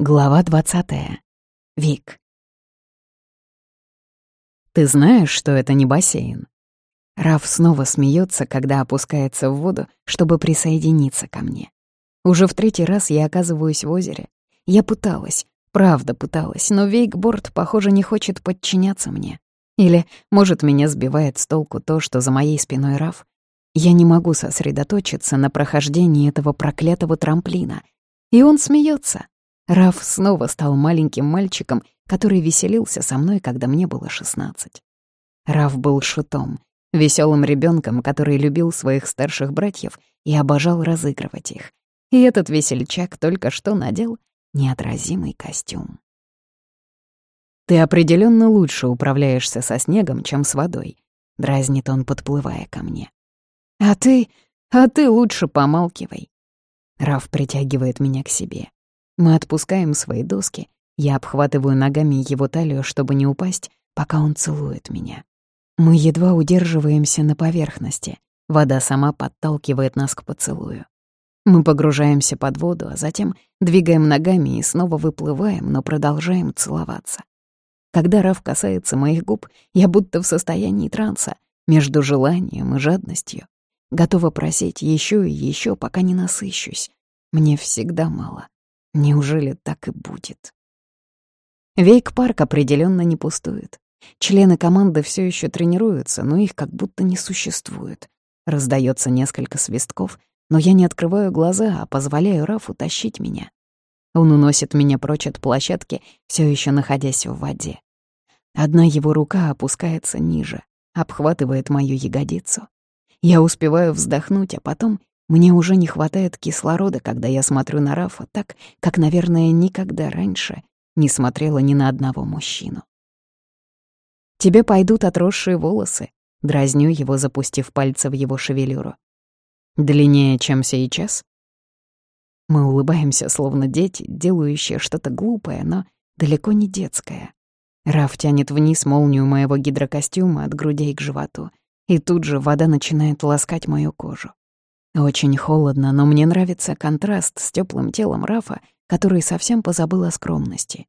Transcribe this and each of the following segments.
Глава двадцатая. Вик. «Ты знаешь, что это не бассейн?» Раф снова смеется, когда опускается в воду, чтобы присоединиться ко мне. Уже в третий раз я оказываюсь в озере. Я пыталась, правда пыталась, но вейкборд, похоже, не хочет подчиняться мне. Или, может, меня сбивает с толку то, что за моей спиной Раф. Я не могу сосредоточиться на прохождении этого проклятого трамплина. И он смеется. Раф снова стал маленьким мальчиком, который веселился со мной, когда мне было шестнадцать. Раф был шутом, веселым ребенком, который любил своих старших братьев и обожал разыгрывать их. И этот весельчак только что надел неотразимый костюм. «Ты определенно лучше управляешься со снегом, чем с водой», — дразнит он, подплывая ко мне. «А ты... а ты лучше помалкивай». Раф притягивает меня к себе. Мы отпускаем свои доски, я обхватываю ногами его талию, чтобы не упасть, пока он целует меня. Мы едва удерживаемся на поверхности. Вода сама подталкивает нас к поцелую. Мы погружаемся под воду, а затем двигаем ногами и снова выплываем, но продолжаем целоваться. Когда Раф касается моих губ, я будто в состоянии транса, между желанием и жадностью. Готова просить еще и еще, пока не насыщусь. Мне всегда мало. Неужели так и будет? Вейк-парк определенно не пустует. Члены команды все еще тренируются, но их как будто не существует. Раздается несколько свистков, но я не открываю глаза, а позволяю Рафу тащить меня. Он уносит меня прочь от площадки, все еще находясь в воде. Одна его рука опускается ниже, обхватывает мою ягодицу. Я успеваю вздохнуть, а потом мне уже не хватает кислорода, когда я смотрю на Рафа так, как, наверное, никогда раньше не смотрела ни на одного мужчину. «Тебе пойдут отросшие волосы», — дразню его, запустив пальцы в его шевелюру. «Длиннее, чем сейчас?» Мы улыбаемся, словно дети, делающие что-то глупое, но далеко не детское. Раф тянет вниз молнию моего гидрокостюма от грудей к животу, и тут же вода начинает ласкать мою кожу. Очень холодно, но мне нравится контраст с теплым телом Рафа, который совсем позабыл о скромности.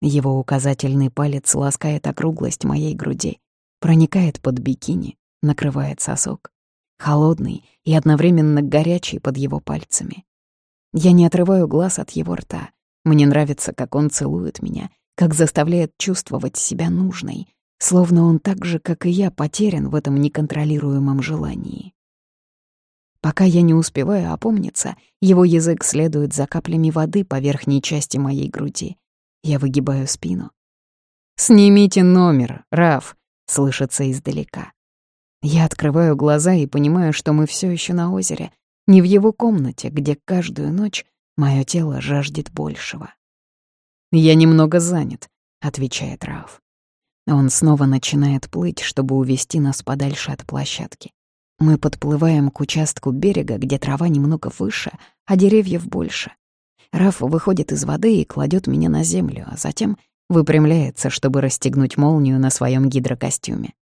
Его указательный палец ласкает округлость моей груди, проникает под бикини, накрывает сосок. Холодный и одновременно горячий под его пальцами. Я не отрываю глаз от его рта. Мне нравится, как он целует меня, как заставляет чувствовать себя нужной, словно он так же, как и я, потерян в этом неконтролируемом желании. Пока я не успеваю опомниться, его язык следует за каплями воды по верхней части моей груди. Я выгибаю спину. «Снимите номер, Раф!» — слышится издалека. Я открываю глаза и понимаю, что мы все еще на озере, не в его комнате, где каждую ночь мое тело жаждет большего. «Я немного занят», — отвечает Раф. Он снова начинает плыть, чтобы увести нас подальше от площадки. Мы подплываем к участку берега, где трава немного выше, а деревьев больше. Раф выходит из воды и кладет меня на землю, а затем выпрямляется, чтобы расстегнуть молнию на своем гидрокостюме.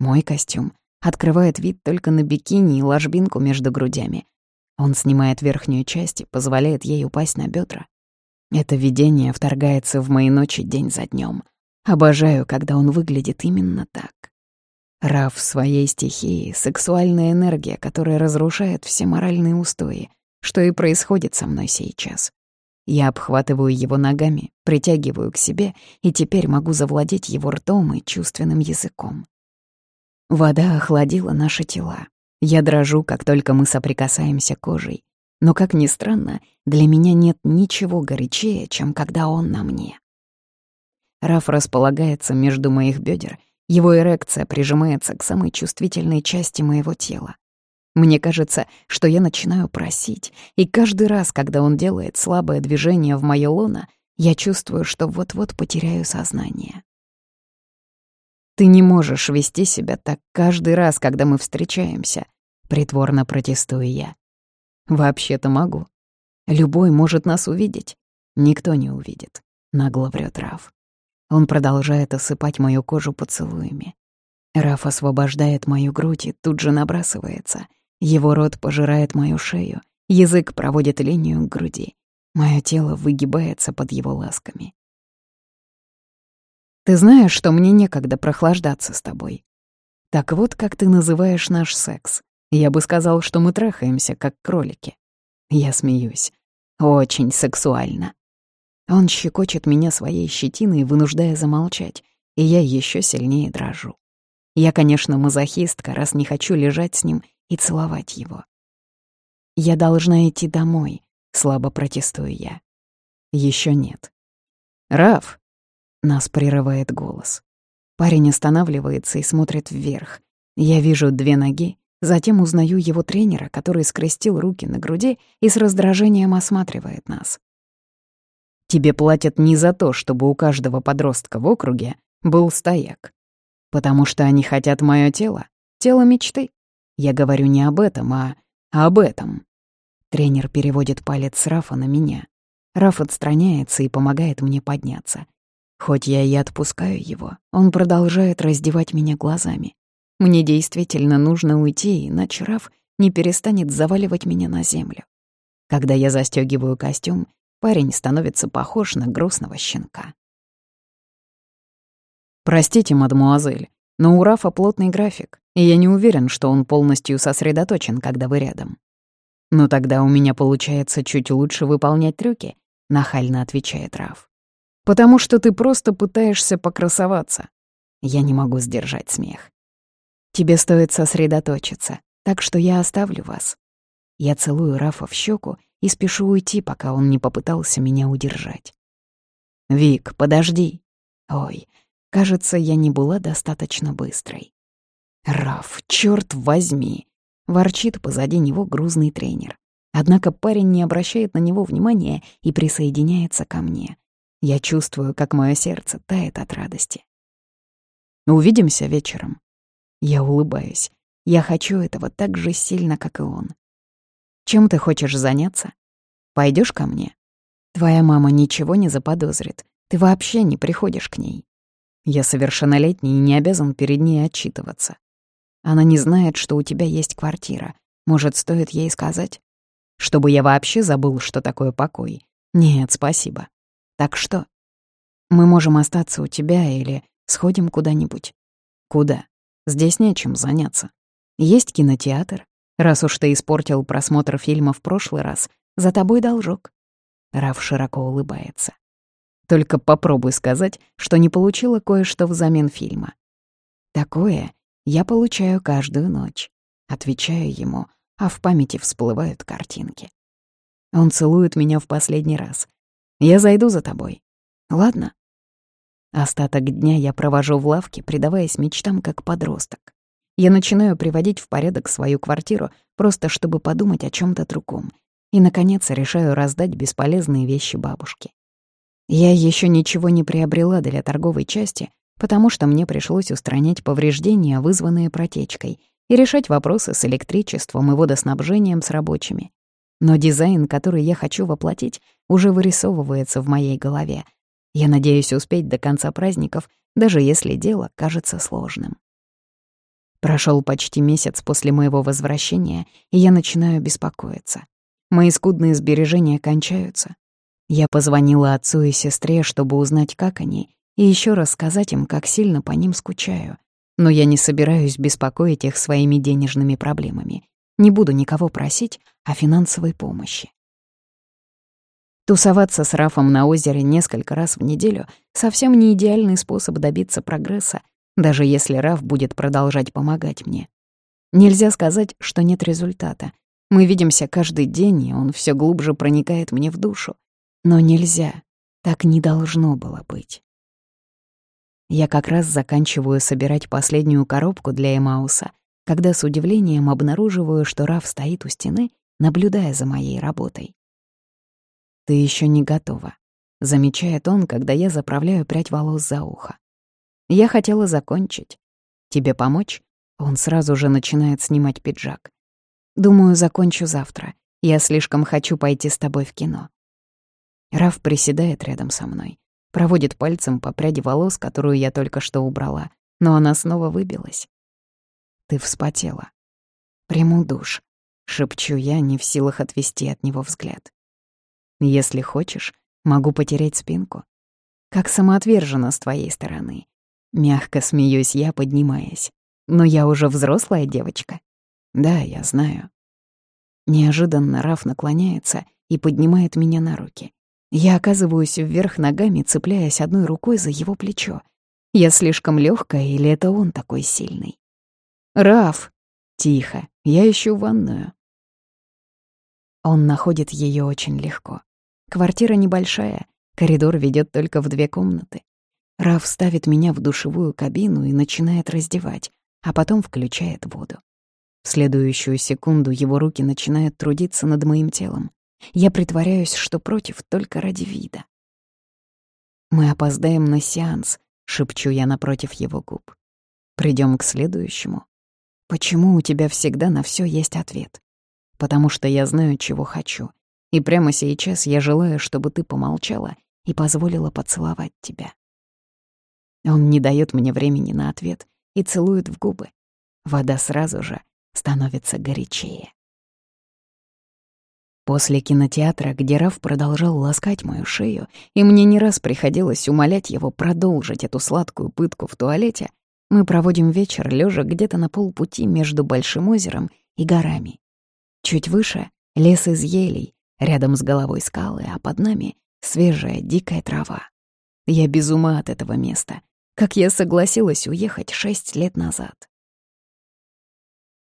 Мой костюм открывает вид только на бикини и ложбинку между грудями. Он снимает верхнюю часть и позволяет ей упасть на бедра. Это видение вторгается в мои ночи день за днем. Обожаю, когда он выглядит именно так. Раф в своей стихии — сексуальная энергия, которая разрушает все моральные устои, что и происходит со мной сейчас. Я обхватываю его ногами, притягиваю к себе, и теперь могу завладеть его ртом и чувственным языком. Вода охладила наши тела. Я дрожу, как только мы соприкасаемся кожей. Но, как ни странно, для меня нет ничего горячее, чем когда он на мне. Раф располагается между моих бедер — его эрекция прижимается к самой чувствительной части моего тела. Мне кажется, что я начинаю просить, и каждый раз, когда он делает слабое движение в моё лоно, я чувствую, что вот-вот потеряю сознание. «Ты не можешь вести себя так каждый раз, когда мы встречаемся», — притворно протестую я. «Вообще-то могу. Любой может нас увидеть. Никто не увидит», — нагло врет Раф. Он продолжает осыпать мою кожу поцелуями. Раф освобождает мою грудь и тут же набрасывается. Его рот пожирает мою шею, язык проводит линию к груди. Мое тело выгибается под его ласками. «Ты знаешь, что мне некогда прохлаждаться с тобой. Так вот, как ты называешь наш секс. Я бы сказал, что мы трахаемся, как кролики». Я смеюсь. Очень сексуально. Он щекочет меня своей щетиной, вынуждая замолчать, и я еще сильнее дрожу. Я, конечно, мазохистка, раз не хочу лежать с ним и целовать его. «Я должна идти домой», — слабо протестую я. Еще нет. «Раф!» — нас прерывает голос. Парень останавливается и смотрит вверх. Я вижу две ноги, затем узнаю его тренера, который скрестил руки на груди и с раздражением осматривает нас. Тебе платят не за то, чтобы у каждого подростка в округе был стояк. Потому что они хотят мое тело, тело мечты. Я говорю не об этом, а об этом. Тренер переводит палец Рафа на меня. Раф отстраняется и помогает мне подняться. Хоть я и отпускаю его, он продолжает раздевать меня глазами. Мне действительно нужно уйти, иначе Раф не перестанет заваливать меня на землю. Когда я застегиваю костюм, Парень становится похож на грустного щенка. «Простите, мадемуазель, но у Рафа плотный график, и я не уверен, что он полностью сосредоточен, когда вы рядом». «Но тогда у меня получается чуть лучше выполнять трюки», — нахально отвечает Раф. «Потому что ты просто пытаешься покрасоваться». Я не могу сдержать смех. «Тебе стоит сосредоточиться, так что я оставлю вас». Я целую Рафа в щеку и спешу уйти, пока он не попытался меня удержать. «Вик, подожди!» Ой, кажется, я не была достаточно быстрой. «Раф, черт возьми!» — ворчит позади него грузный тренер. Однако парень не обращает на него внимания и присоединяется ко мне. Я чувствую, как мое сердце тает от радости. «Увидимся вечером». Я улыбаюсь. Я хочу этого так же сильно, как и он. Чем ты хочешь заняться? Пойдешь ко мне? Твоя мама ничего не заподозрит. Ты вообще не приходишь к ней. Я совершеннолетний и не обязан перед ней отчитываться. Она не знает, что у тебя есть квартира. Может, стоит ей сказать? Чтобы я вообще забыл, что такое покой. Нет, спасибо. Так что? Мы можем остаться у тебя или сходим куда-нибудь. Куда? Здесь нечем заняться. Есть кинотеатр, Раз уж ты испортил просмотр фильма в прошлый раз, за тобой должок. Раф широко улыбается. Только попробуй сказать, что не получила кое-что взамен фильма. Такое я получаю каждую ночь. Отвечаю ему, а в памяти всплывают картинки. Он целует меня в последний раз. Я зайду за тобой. Ладно? Остаток дня я провожу в лавке, предаваясь мечтам как подросток. Я начинаю приводить в порядок свою квартиру, просто чтобы подумать о чем то другом. И, наконец, решаю раздать бесполезные вещи бабушке. Я еще ничего не приобрела для торговой части, потому что мне пришлось устранять повреждения, вызванные протечкой, и решать вопросы с электричеством и водоснабжением с рабочими. Но дизайн, который я хочу воплотить, уже вырисовывается в моей голове. Я надеюсь успеть до конца праздников, даже если дело кажется сложным. Прошел почти месяц после моего возвращения, и я начинаю беспокоиться. Мои скудные сбережения кончаются. Я позвонила отцу и сестре, чтобы узнать, как они, и еще раз сказать им, как сильно по ним скучаю. Но я не собираюсь беспокоить их своими денежными проблемами. Не буду никого просить о финансовой помощи. Тусоваться с Рафом на озере несколько раз в неделю — совсем не идеальный способ добиться прогресса, даже если Раф будет продолжать помогать мне. Нельзя сказать, что нет результата. Мы видимся каждый день, и он все глубже проникает мне в душу. Но нельзя. Так не должно было быть. Я как раз заканчиваю собирать последнюю коробку для Эмауса, когда с удивлением обнаруживаю, что Раф стоит у стены, наблюдая за моей работой. «Ты еще не готова», — замечает он, когда я заправляю прядь волос за ухо. Я хотела закончить. Тебе помочь? Он сразу же начинает снимать пиджак. Думаю, закончу завтра. Я слишком хочу пойти с тобой в кино. Раф приседает рядом со мной, проводит пальцем по пряди волос, которую я только что убрала, но она снова выбилась. Ты вспотела. Приму душ, шепчу я, не в силах отвести от него взгляд. Если хочешь, могу потерять спинку. Как самоотверженно с твоей стороны. Мягко смеюсь я, поднимаясь. Но я уже взрослая девочка. Да, я знаю. Неожиданно Раф наклоняется и поднимает меня на руки. Я оказываюсь вверх ногами, цепляясь одной рукой за его плечо. Я слишком легкая или это он такой сильный? «Раф!» «Тихо, я ищу ванную». Он находит ее очень легко. Квартира небольшая, коридор ведет только в две комнаты. Раф ставит меня в душевую кабину и начинает раздевать, а потом включает воду. В следующую секунду его руки начинают трудиться над моим телом. Я притворяюсь, что против только ради вида. «Мы опоздаем на сеанс», — шепчу я напротив его губ. Придем к следующему. Почему у тебя всегда на все есть ответ? Потому что я знаю, чего хочу. И прямо сейчас я желаю, чтобы ты помолчала и позволила поцеловать тебя. Он не дает мне времени на ответ и целует в губы. Вода сразу же становится горячее. После кинотеатра, где Раф продолжал ласкать мою шею, и мне не раз приходилось умолять его продолжить эту сладкую пытку в туалете, мы проводим вечер, лежа где-то на полпути между Большим озером и горами. Чуть выше — лес из елей, рядом с головой скалы, а под нами — свежая дикая трава. Я без ума от этого места, как я согласилась уехать шесть лет назад.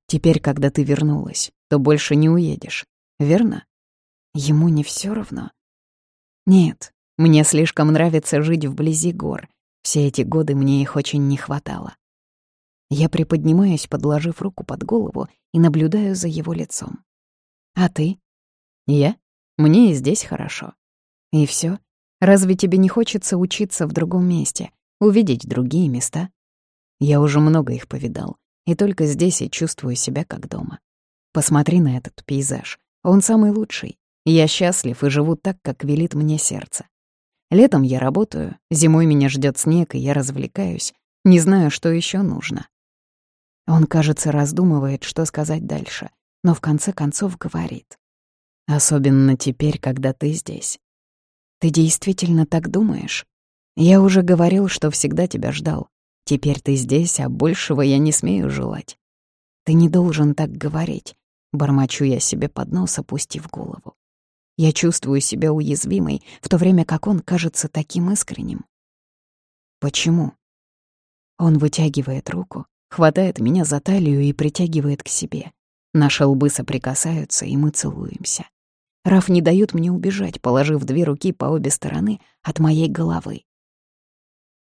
Теперь, когда ты вернулась, то больше не уедешь, верно? Ему не все равно. Нет, мне слишком нравится жить вблизи гор. Все эти годы мне их очень не хватало. Я приподнимаюсь, подложив руку под голову, и наблюдаю за его лицом. «А ты?» «Я? Мне и здесь хорошо». «И все? Разве тебе не хочется учиться в другом месте, увидеть другие места?» «Я уже много их повидал, и только здесь я чувствую себя как дома. Посмотри на этот пейзаж. Он самый лучший. Я счастлив и живу так, как велит мне сердце. Летом я работаю, зимой меня ждет снег, и я развлекаюсь. Не знаю, что еще нужно. Он, кажется, раздумывает, что сказать дальше, но в конце концов говорит. «Особенно теперь, когда ты здесь. Ты действительно так думаешь? Я уже говорил, что всегда тебя ждал. Теперь ты здесь, а большего я не смею желать. Ты не должен так говорить», — бормочу я себе под нос, опустив голову. Я чувствую себя уязвимой, в то время как он кажется таким искренним. Почему? Он вытягивает руку, хватает меня за талию и притягивает к себе. Наши лбы соприкасаются, и мы целуемся. Раф не дает мне убежать, положив две руки по обе стороны от моей головы.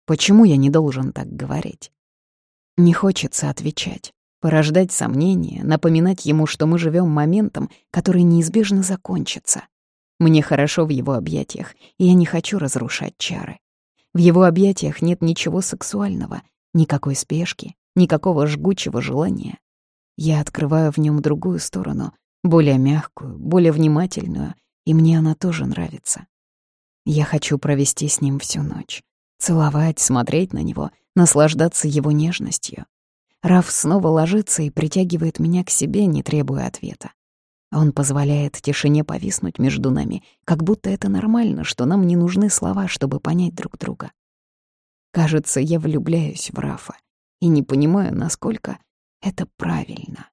Почему я не должен так говорить? Не хочется отвечать, порождать сомнения, напоминать ему, что мы живем моментом, который неизбежно закончится. Мне хорошо в его объятиях, и я не хочу разрушать чары. В его объятиях нет ничего сексуального, никакой спешки, никакого жгучего желания. Я открываю в нем другую сторону, более мягкую, более внимательную, и мне она тоже нравится. Я хочу провести с ним всю ночь, целовать, смотреть на него, наслаждаться его нежностью. Раф снова ложится и притягивает меня к себе, не требуя ответа. Он позволяет тишине повиснуть между нами, как будто это нормально, что нам не нужны слова, чтобы понять друг друга. Кажется, я влюбляюсь в Рафа и не понимаю, насколько это правильно.